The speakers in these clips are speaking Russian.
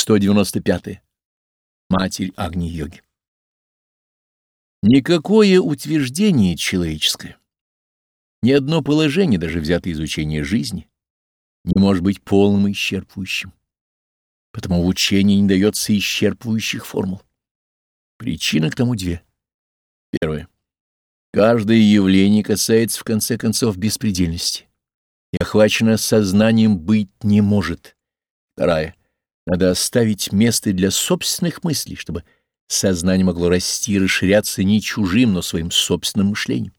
195. -е. Матерь Агни-йоги. Никакое утверждение человеческое, ни одно положение, даже взятое из учения жизни, не может быть полным и исчерпывающим. Потому в учении не дается исчерпывающих формул. Причины к тому две. Первое. Каждое явление касается в конце концов беспредельности и охвачено сознанием быть не может. Вторая. Надо оставить место для собственных мыслей, чтобы сознание могло расти и расширяться не чужим, но своим собственным мышлением.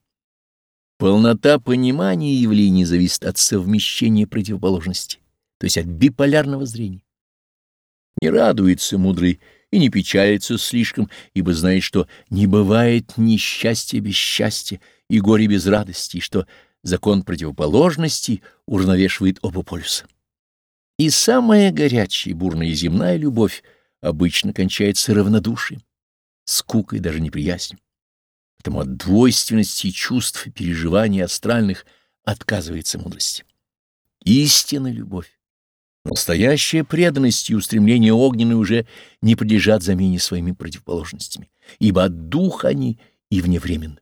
Полнота понимания явлений зависит от совмещения противоположностей, то есть от биполярного зрения. Не радуется мудрый и не печалится слишком, ибо знает, что не бывает ни счастья без счастья и горе без радости, и что закон противоположностей уравновешивает оба полюса. И самая горячая, бурная земная любовь обычно кончается равнодушием, скукой, даже неприязнью. Потому от двойственности чувств и переживаний астральных отказывается мудрости. Истинная любовь, настоящая преданность и устремление огненные уже не подлежат замене своими противоположностями, ибо от духа они и вневременны.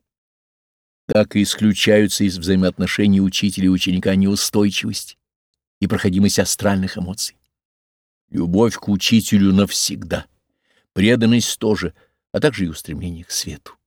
Так и исключаются из взаимоотношений учителя и ученика неустойчивость, и проходимость астральных эмоций. Любовь к учителю навсегда, преданность тоже, а также и устремление к свету.